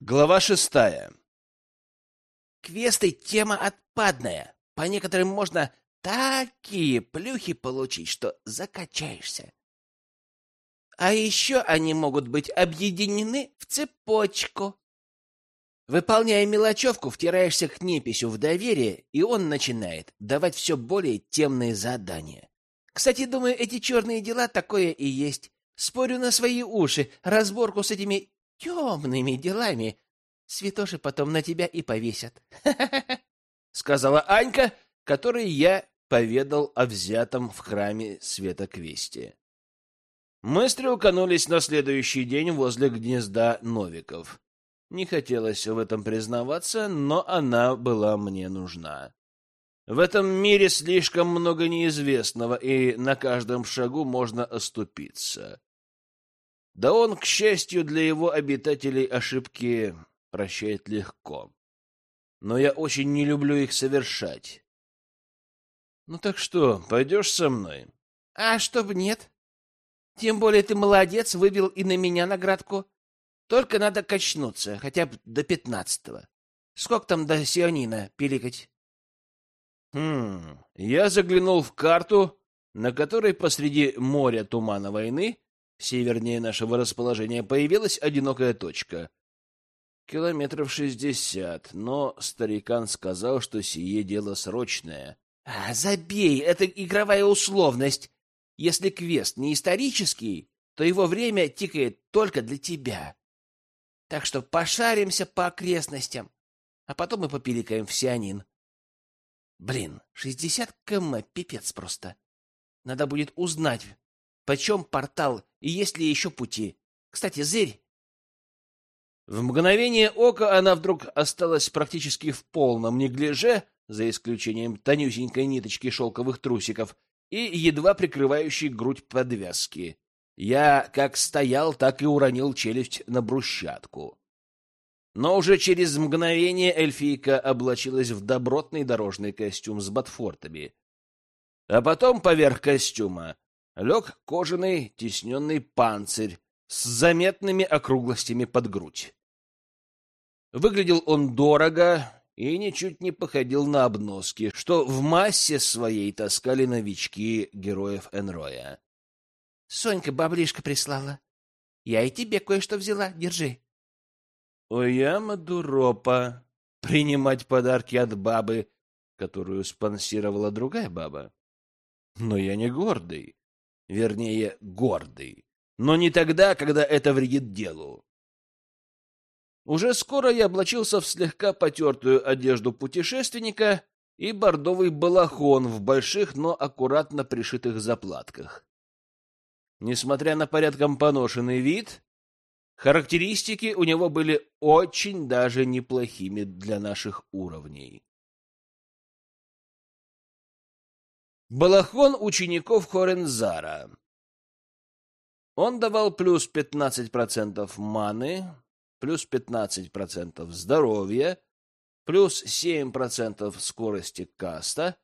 Глава шестая. Квесты — тема отпадная. По некоторым можно такие плюхи получить, что закачаешься. А еще они могут быть объединены в цепочку. Выполняя мелочевку, втираешься к неписью в доверие, и он начинает давать все более темные задания. Кстати, думаю, эти черные дела такое и есть. Спорю на свои уши, разборку с этими темными делами святоши потом на тебя и повесят. Сказала Анька, которой я поведал о взятом в храме светоквесте. Мы стрелканулись на следующий день возле гнезда Новиков. Не хотелось в этом признаваться, но она была мне нужна. В этом мире слишком много неизвестного, и на каждом шагу можно оступиться. Да он, к счастью для его обитателей, ошибки прощает легко. Но я очень не люблю их совершать. Ну так что, пойдешь со мной? А чтоб нет. Тем более ты молодец, вывел и на меня наградку. Только надо качнуться, хотя бы до пятнадцатого. Сколько там до Сионина пиликать? Хм, я заглянул в карту, на которой посреди моря тумана войны Севернее нашего расположения появилась одинокая точка. Километров шестьдесят, но старикан сказал, что сие дело срочное. — А, забей, это игровая условность. Если квест не исторический, то его время тикает только для тебя. Так что пошаримся по окрестностям, а потом мы попиликаем в Сианин. Блин, шестьдесят км, пипец просто. Надо будет узнать, Почем портал и есть ли еще пути? Кстати, зырь. В мгновение ока она вдруг осталась практически в полном неглиже, за исключением тонюсенькой ниточки шелковых трусиков и едва прикрывающей грудь подвязки. Я как стоял, так и уронил челюсть на брусчатку. Но уже через мгновение эльфийка облачилась в добротный дорожный костюм с ботфортами. А потом поверх костюма лег кожаный тисненный панцирь с заметными округлостями под грудь. Выглядел он дорого и ничуть не походил на обноски, что в массе своей таскали новички героев Энроя. — Сонька баблишка прислала. Я и тебе кое-что взяла. Держи. — Ояма дуропа. Принимать подарки от бабы, которую спонсировала другая баба. Но я не гордый вернее, гордый, но не тогда, когда это вредит делу. Уже скоро я облачился в слегка потертую одежду путешественника и бордовый балахон в больших, но аккуратно пришитых заплатках. Несмотря на порядком поношенный вид, характеристики у него были очень даже неплохими для наших уровней. Балахон учеников Хорензара. Он давал плюс 15% маны, плюс 15% здоровья, плюс 7% скорости каста,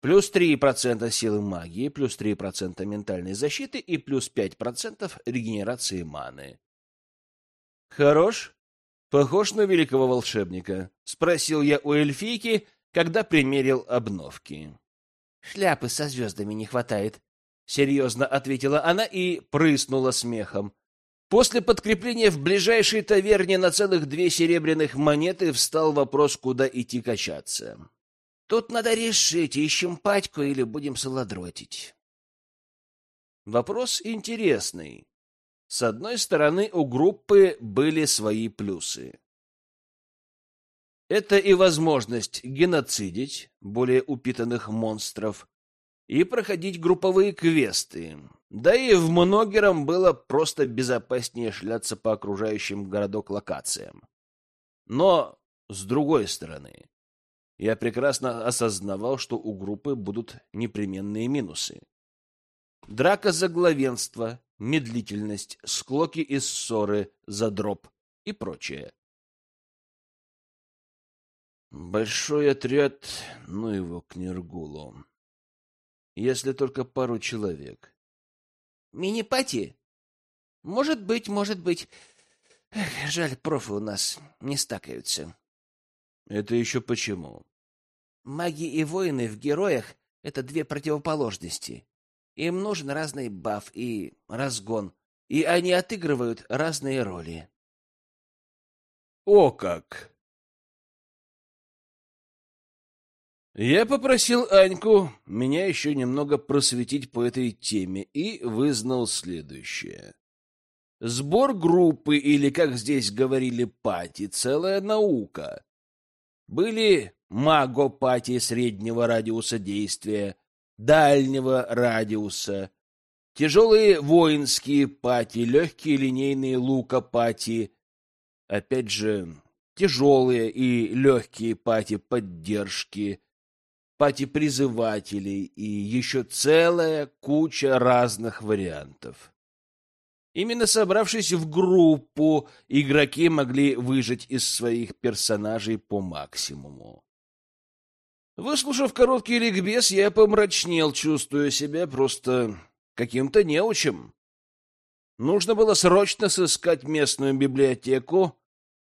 плюс 3% силы магии, плюс 3% ментальной защиты и плюс 5% регенерации маны. Хорош? Похож на великого волшебника? Спросил я у эльфийки, когда примерил обновки. Шляпы со звездами не хватает, — серьезно ответила она и прыснула смехом. После подкрепления в ближайшей таверне на целых две серебряных монеты встал вопрос, куда идти качаться. Тут надо решить, ищем патьку или будем солодротить. Вопрос интересный. С одной стороны, у группы были свои плюсы. Это и возможность геноцидить более упитанных монстров и проходить групповые квесты. Да и в многером было просто безопаснее шляться по окружающим городок локациям. Но, с другой стороны, я прекрасно осознавал, что у группы будут непременные минусы. Драка за главенство, медлительность, склоки и ссоры за дроп и прочее. Большой отряд, ну его к Нергулу. Если только пару человек. Мини-пати? Может быть, может быть. Эх, жаль, профы у нас не стакаются. Это еще почему? Маги и воины в героях — это две противоположности. Им нужен разный баф и разгон, и они отыгрывают разные роли. О как! Я попросил Аньку меня еще немного просветить по этой теме и вызнал следующее. Сбор группы, или, как здесь говорили, пати, целая наука. Были магопати среднего радиуса действия, дальнего радиуса, тяжелые воинские пати, легкие линейные лукопати, опять же, тяжелые и легкие пати поддержки, пати призывателей и еще целая куча разных вариантов. Именно собравшись в группу, игроки могли выжать из своих персонажей по максимуму. Выслушав короткий ликбез, я помрачнел, чувствуя себя просто каким-то неучем. Нужно было срочно сыскать местную библиотеку,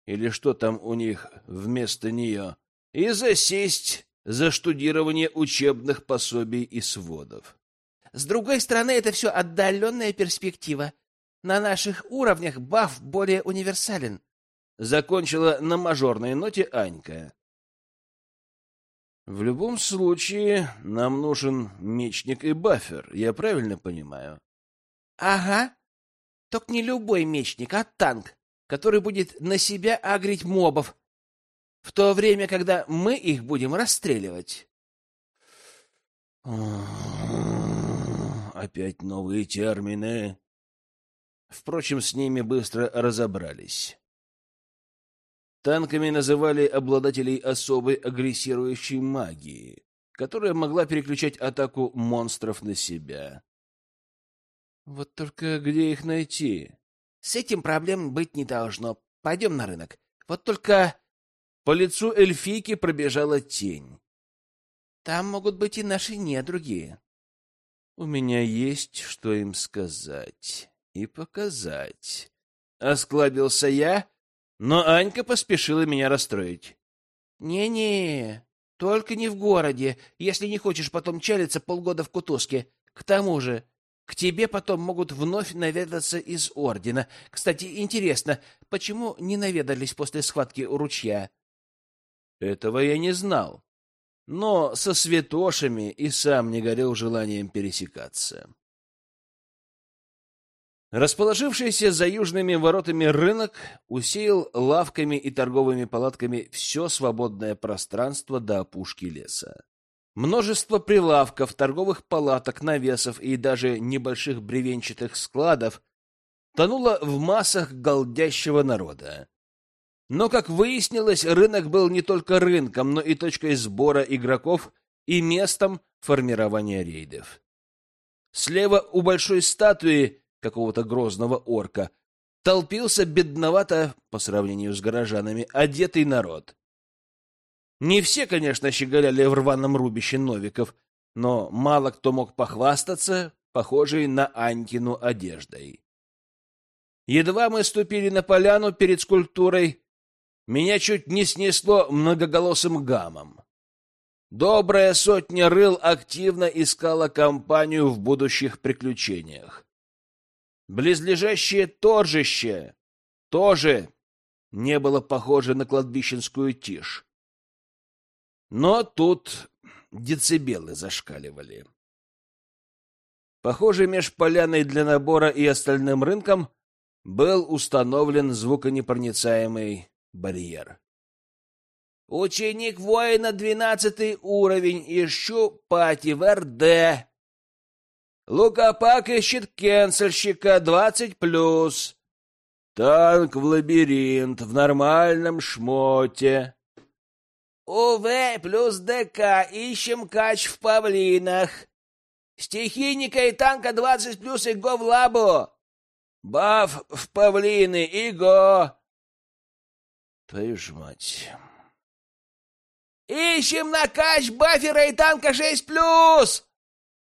или что там у них вместо нее, и засесть за штудирование учебных пособий и сводов. С другой стороны, это все отдаленная перспектива. На наших уровнях баф более универсален. Закончила на мажорной ноте Анька. В любом случае, нам нужен мечник и бафер, я правильно понимаю? Ага. Только не любой мечник, а танк, который будет на себя агрить мобов, в то время, когда мы их будем расстреливать. Опять новые термины. Впрочем, с ними быстро разобрались. Танками называли обладателей особой агрессирующей магии, которая могла переключать атаку монстров на себя. Вот только где их найти? С этим проблем быть не должно. Пойдем на рынок. Вот только... По лицу эльфийки пробежала тень. Там могут быть и наши недруги. У меня есть что им сказать и показать. Осклабился я, но Анька поспешила меня расстроить. «Не-не, только не в городе, если не хочешь потом чалиться полгода в кутузке. К тому же, к тебе потом могут вновь наведаться из Ордена. Кстати, интересно, почему не наведались после схватки у ручья?» Этого я не знал, но со святошами и сам не горел желанием пересекаться. Расположившийся за южными воротами рынок усеял лавками и торговыми палатками все свободное пространство до опушки леса. Множество прилавков, торговых палаток, навесов и даже небольших бревенчатых складов тонуло в массах голдящего народа. Но, как выяснилось, рынок был не только рынком, но и точкой сбора игроков и местом формирования рейдов. Слева у большой статуи какого-то грозного орка, толпился бедновато, по сравнению с горожанами, одетый народ. Не все, конечно, щеголяли в рваном рубище новиков, но мало кто мог похвастаться похожей на Анькину одеждой. Едва мы ступили на поляну перед скульптурой, меня чуть не снесло многоголосым гамом. Добрая сотня рыл активно искала компанию в будущих приключениях. Близлежащее торжище тоже не было похоже на кладбищенскую тишь. Но тут децибелы зашкаливали. Похоже, меж поляной для набора и остальным рынком был установлен звуконепроницаемый барьер. «Ученик воина двенадцатый уровень, ищу пати в РД», Лукопак ищет кенсельщика двадцать плюс. Танк в лабиринт в нормальном шмоте. УВ плюс ДК ищем кач в павлинах. Стихийника и танка двадцать плюс и го в лабу. Баф в павлины и го. Твою ж мать. Ищем на кач бафера и танка шесть плюс.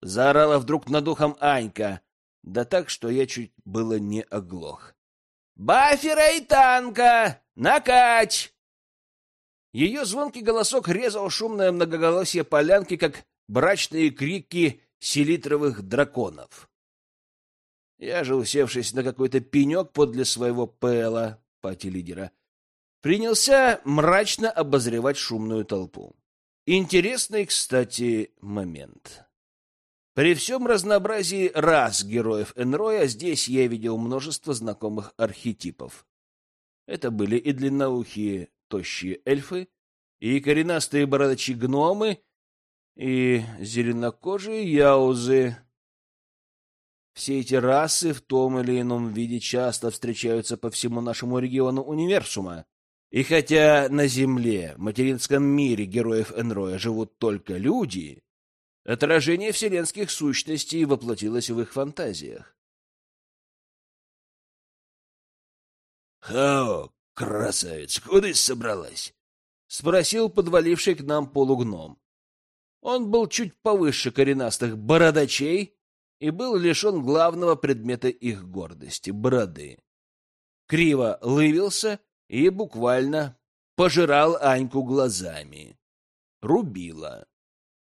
Заорала вдруг над ухом Анька, да так, что я чуть было не оглох. Бафера и танка! Накать!» Ее звонкий голосок резал шумное многоголосие полянки, как брачные крики селитровых драконов. Я же, усевшись на какой-то пенек подле своего пэла, пати-лидера, принялся мрачно обозревать шумную толпу. Интересный, кстати, момент. При всем разнообразии рас героев Энроя здесь я видел множество знакомых архетипов. Это были и длинноухие тощие эльфы, и коренастые бородачи-гномы, и зеленокожие яузы. Все эти расы в том или ином виде часто встречаются по всему нашему региону универсума. И хотя на Земле, материнском мире героев Энроя живут только люди, отражение вселенских сущностей воплотилось в их фантазиях. «Хао, красавец, куда собралась?» — спросил подваливший к нам полугном. Он был чуть повыше коренастых бородачей и был лишен главного предмета их гордости — бороды. Криво лывился и буквально пожирал Аньку глазами. Рубила.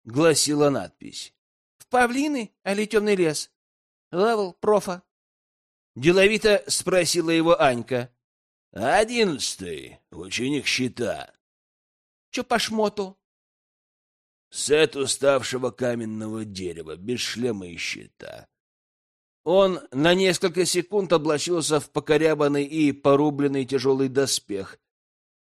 Гласила надпись. «В павлины, али темный лес? Лавл, профа». Деловито спросила его Анька. «Одиннадцатый, ученик щита». «Че по шмоту?» Сет уставшего каменного дерева, без шлема и щита. Он на несколько секунд облачился в покорябанный и порубленный тяжелый доспех,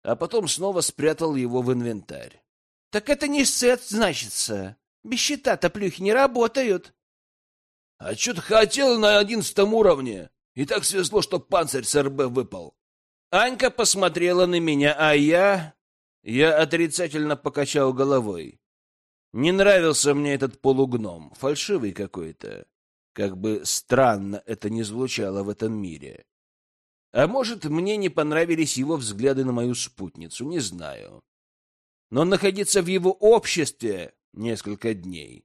а потом снова спрятал его в инвентарь. — Так это не сет, значится. Без щита-то плюхи не работают. — А что ты хотел на одиннадцатом уровне? И так свезло, что панцирь с РБ выпал. Анька посмотрела на меня, а я... Я отрицательно покачал головой. Не нравился мне этот полугном, фальшивый какой-то. Как бы странно это ни звучало в этом мире. А может, мне не понравились его взгляды на мою спутницу, не знаю. Но находиться в его обществе несколько дней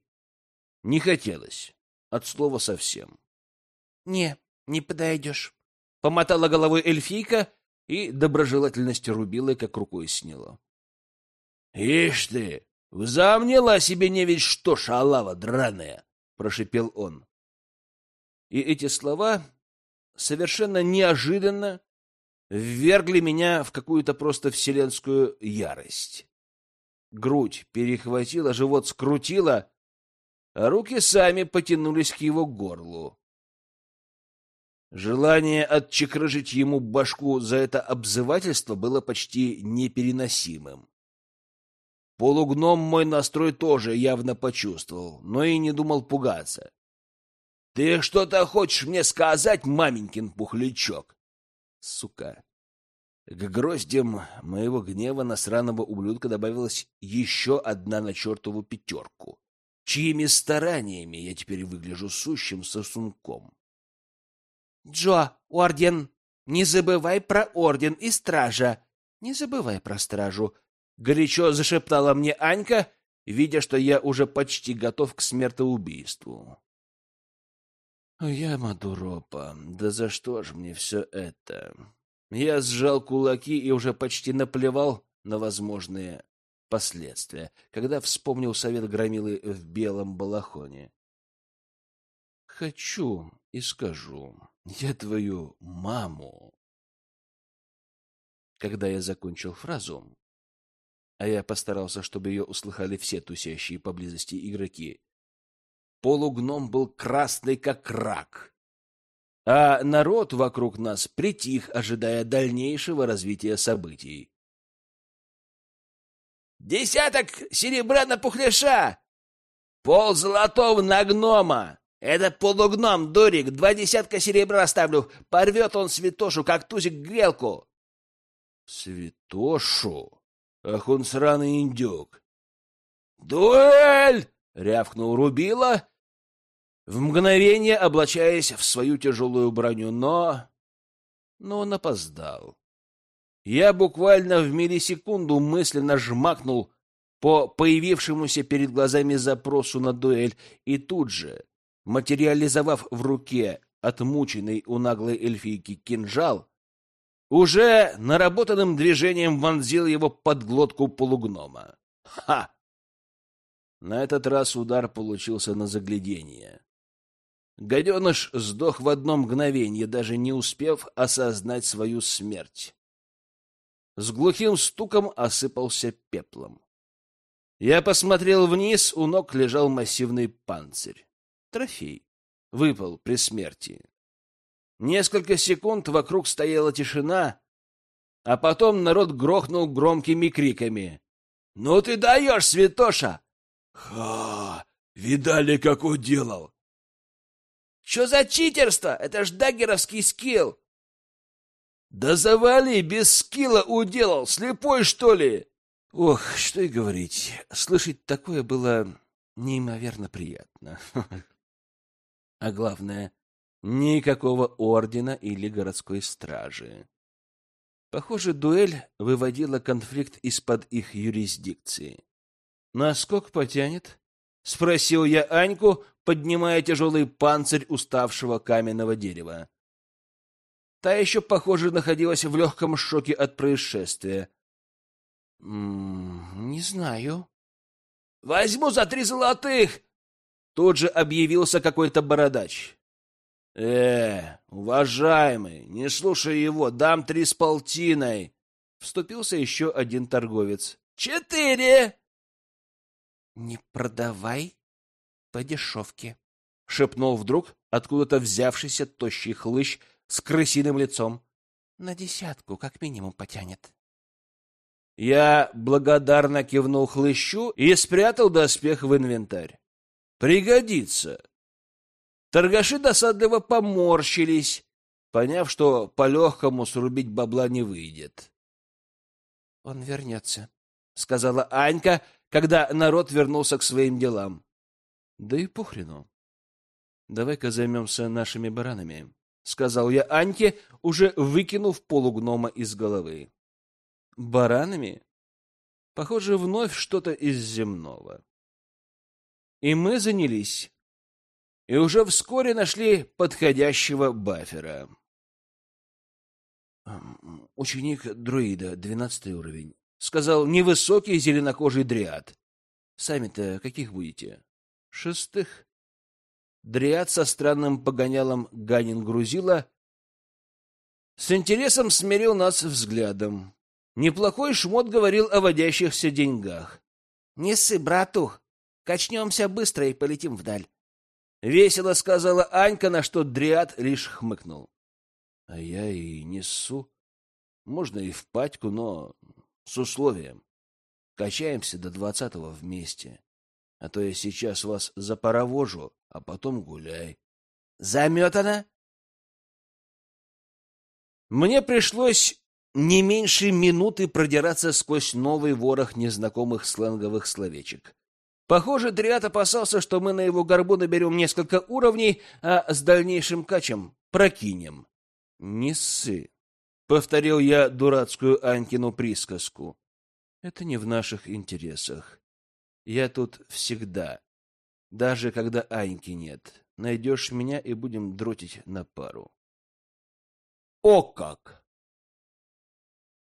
не хотелось, от слова совсем. — Не, не подойдешь, — помотала головой эльфийка и доброжелательность рубила, как рукой сняла. — Ишь ты, Взомнила себе не ведь что, шалава драная! — прошипел он. И эти слова совершенно неожиданно ввергли меня в какую-то просто вселенскую ярость. Грудь перехватила, живот скрутила, а руки сами потянулись к его горлу. Желание отчекрыжить ему башку за это обзывательство было почти непереносимым. Полугном мой настрой тоже явно почувствовал, но и не думал пугаться. — Ты что-то хочешь мне сказать, маменькин пухлячок? Сука! К гроздям моего гнева на сраного ублюдка добавилась еще одна на чертову пятерку, чьими стараниями я теперь выгляжу сущим сосунком. — Джо, орден! Не забывай про орден и стража! Не забывай про стражу! — горячо зашептала мне Анька, видя, что я уже почти готов к смертоубийству. Я Мадуропа, да за что ж мне все это? Я сжал кулаки и уже почти наплевал на возможные последствия, когда вспомнил совет громилы в белом балахоне. Хочу и скажу, я твою маму. Когда я закончил фразу, а я постарался, чтобы ее услыхали все тусящие поблизости игроки. Полугном был красный, как рак, а народ вокруг нас притих, ожидая дальнейшего развития событий. «Десяток серебра на пухляша! Пол золотого на гнома! Это полугном, дурик, два десятка серебра ставлю, порвет он святошу, как тузик грелку!» «Святошу?» Ах он сраный индюк! «Дуэль!» — рявкнул Рубила, в мгновение облачаясь в свою тяжелую броню, но... Но он опоздал. Я буквально в миллисекунду мысленно жмакнул по появившемуся перед глазами запросу на дуэль и тут же, материализовав в руке отмученный у наглой эльфийки кинжал, уже наработанным движением вонзил его под глотку полугнома. Ха! На этот раз удар получился на заглядение. Гаденыш сдох в одно мгновение, даже не успев осознать свою смерть. С глухим стуком осыпался пеплом. Я посмотрел вниз, у ног лежал массивный панцирь. Трофей. Выпал при смерти. Несколько секунд вокруг стояла тишина, а потом народ грохнул громкими криками. — Ну ты даешь, святоша! — Ха! Видали, как уделал! — Что за читерство? Это ж даггеровский скилл! — Да завали, без скилла уделал! Слепой, что ли? Ох, что и говорить. Слышать такое было неимоверно приятно. А главное, Никакого ордена или городской стражи. Похоже, дуэль выводила конфликт из-под их юрисдикции. «Насколько потянет?» — спросил я Аньку, поднимая тяжелый панцирь уставшего каменного дерева. Та еще, похоже, находилась в легком шоке от происшествия. «М «Не знаю». «Возьму за три золотых!» Тут же объявился какой-то бородач. «Э, уважаемый, не слушай его, дам три с полтиной!» Вступился еще один торговец. «Четыре!» «Не продавай по дешевке», — шепнул вдруг откуда-то взявшийся тощий хлыщ с крысиным лицом. «На десятку как минимум потянет». Я благодарно кивнул хлыщу и спрятал доспех в инвентарь. «Пригодится!» Торгаши досадливо поморщились, поняв, что по-легкому срубить бабла не выйдет. — Он вернется, — сказала Анька, когда народ вернулся к своим делам. — Да и похрену. Давай-ка займемся нашими баранами, — сказал я Аньке, уже выкинув полугнома из головы. — Баранами? Похоже, вновь что-то из земного. И мы занялись и уже вскоре нашли подходящего бафера. «Ученик друида, двенадцатый уровень», — сказал невысокий зеленокожий дриад. «Сами-то каких будете?» «Шестых». Дриад со странным погонялом Ганин грузила с интересом смирил нас взглядом. Неплохой шмот говорил о водящихся деньгах. — Не ссы, братух, качнемся быстро и полетим вдаль. Весело сказала Анька, на что Дриад лишь хмыкнул. А я и несу. Можно и в патьку, но с условием. Качаемся до двадцатого вместе. А то я сейчас вас запаровожу, а потом гуляй. Заметано? Мне пришлось не меньше минуты продираться сквозь новый ворох незнакомых сленговых словечек. Похоже, Дриад опасался, что мы на его горбу наберем несколько уровней, а с дальнейшим качем прокинем. — Не ссы, — повторил я дурацкую Анькину присказку. — Это не в наших интересах. Я тут всегда, даже когда Аньки нет. Найдешь меня и будем дротить на пару. — О как!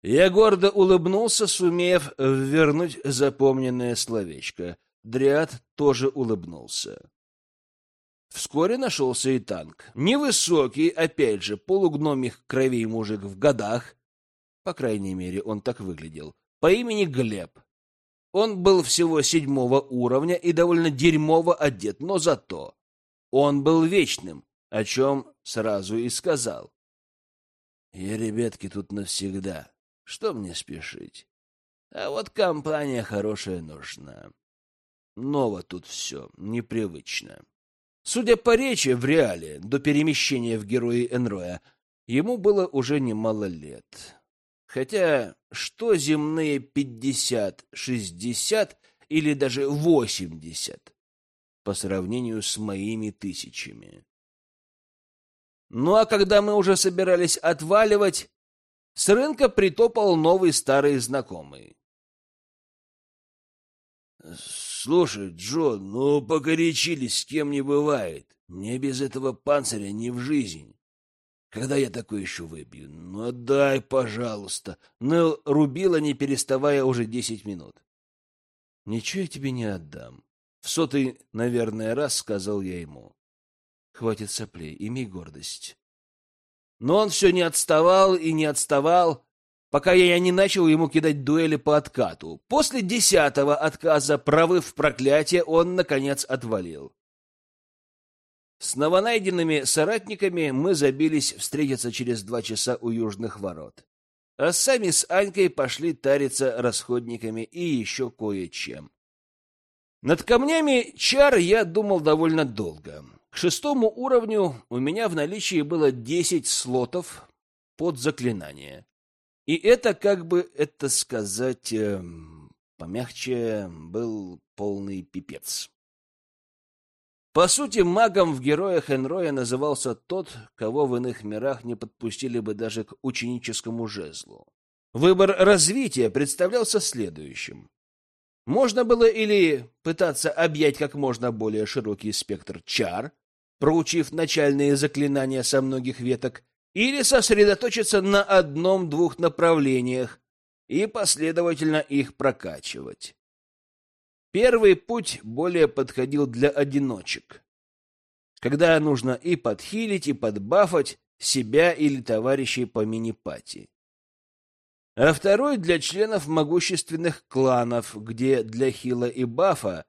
Я гордо улыбнулся, сумев вернуть запомненное словечко — Дриад тоже улыбнулся. Вскоре нашелся и танк. Невысокий, опять же, полугномих кровей мужик в годах. По крайней мере, он так выглядел. По имени Глеб. Он был всего седьмого уровня и довольно дерьмово одет, но зато он был вечным, о чем сразу и сказал. Я, ребятки, тут навсегда. Что мне спешить? А вот компания хорошая нужна. Ново тут все, непривычно. Судя по речи в реале, до перемещения в герои Энроя, ему было уже немало лет. Хотя, что земные пятьдесят, шестьдесят или даже восемьдесят по сравнению с моими тысячами? Ну а когда мы уже собирались отваливать, с рынка притопал новый старый знакомый. Слушай, Джо, ну погорячились, с кем не бывает. Мне без этого панциря не в жизнь. Когда я такой еще выбью? Ну, дай, пожалуйста. Нел рубила, не переставая, уже десять минут. Ничего я тебе не отдам. В сотый, наверное, раз сказал я ему. Хватит соплей, имей гордость. Но он все не отставал и не отставал, пока я не начал ему кидать дуэли по откату. После десятого отказа, провыв проклятие, он, наконец, отвалил. С новонайденными соратниками мы забились встретиться через два часа у южных ворот. А сами с Анькой пошли тариться расходниками и еще кое-чем. Над камнями чар я думал довольно долго. К шестому уровню у меня в наличии было десять слотов под заклинание. И это, как бы это сказать, э, помягче, был полный пипец. По сути, магом в героях Энроя назывался тот, кого в иных мирах не подпустили бы даже к ученическому жезлу. Выбор развития представлялся следующим. Можно было или пытаться объять как можно более широкий спектр чар, проучив начальные заклинания со многих веток, или сосредоточиться на одном-двух направлениях и последовательно их прокачивать. Первый путь более подходил для одиночек, когда нужно и подхилить, и подбафать себя или товарищей по мини-пати. А второй для членов могущественных кланов, где для хила и бафа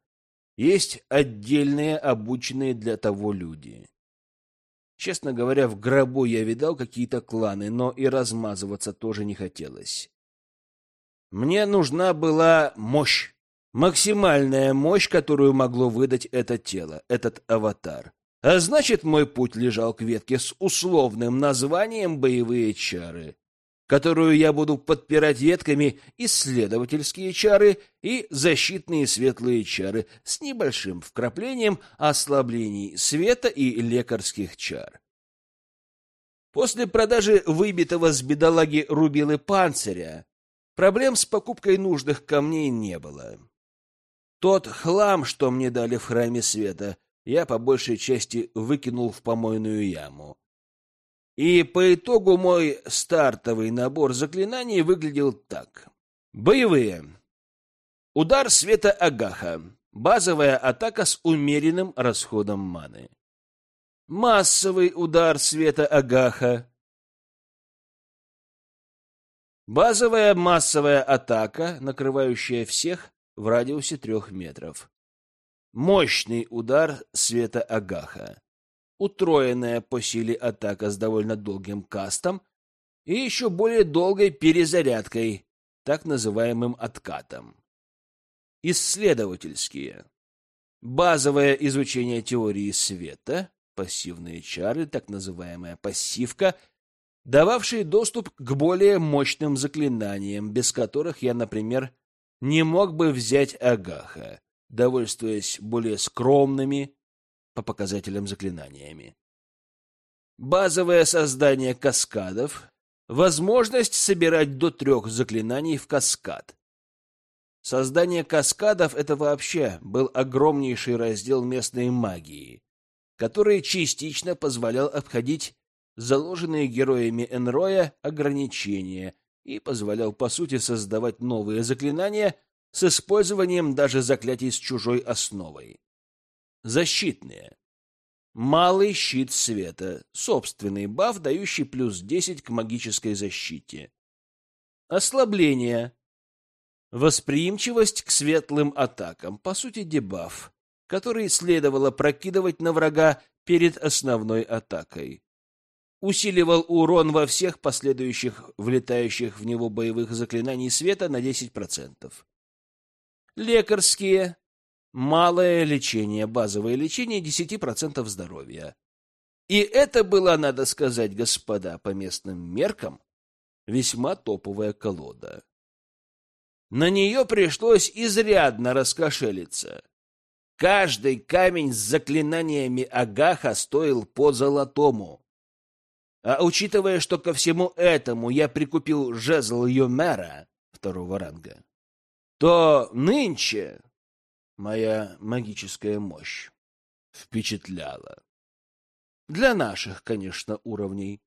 есть отдельные обученные для того люди. Честно говоря, в гробу я видал какие-то кланы, но и размазываться тоже не хотелось. Мне нужна была мощь, Максимальная мощь, которую могло выдать это тело, этот аватар. А значит, мой путь лежал к ветке с условным названием «Боевые чары», которую я буду подпирать ветками исследовательские чары и защитные светлые чары с небольшим вкраплением ослаблений света и лекарских чар. После продажи выбитого с бедолаги рубилы панциря проблем с покупкой нужных камней не было. Тот хлам, что мне дали в храме света, я по большей части выкинул в помойную яму. И по итогу мой стартовый набор заклинаний выглядел так. Боевые. Удар света Агаха. Базовая атака с умеренным расходом маны. Массовый удар света Агаха. Базовая массовая атака, накрывающая всех, в радиусе трех метров. Мощный удар света Агаха. Утроенная по силе атака с довольно долгим кастом и еще более долгой перезарядкой, так называемым откатом. Исследовательские. Базовое изучение теории света, пассивные чары, так называемая пассивка, дававшие доступ к более мощным заклинаниям, без которых я, например, не мог бы взять Агаха, довольствуясь более скромными по показателям заклинаниями. Базовое создание каскадов, возможность собирать до трех заклинаний в каскад. Создание каскадов — это вообще был огромнейший раздел местной магии, который частично позволял обходить заложенные героями Энроя ограничения — и позволял, по сути, создавать новые заклинания с использованием даже заклятий с чужой основой. Защитные. Малый щит света, собственный баф, дающий плюс 10 к магической защите. Ослабление. Восприимчивость к светлым атакам, по сути, дебаф, который следовало прокидывать на врага перед основной атакой усиливал урон во всех последующих влетающих в него боевых заклинаний света на 10%. Лекарские. Малое лечение, базовое лечение 10% здоровья. И это была, надо сказать, господа, по местным меркам, весьма топовая колода. На нее пришлось изрядно раскошелиться. Каждый камень с заклинаниями Агаха стоил по золотому. А учитывая, что ко всему этому я прикупил жезл Юмера второго ранга, то нынче моя магическая мощь впечатляла. Для наших, конечно, уровней.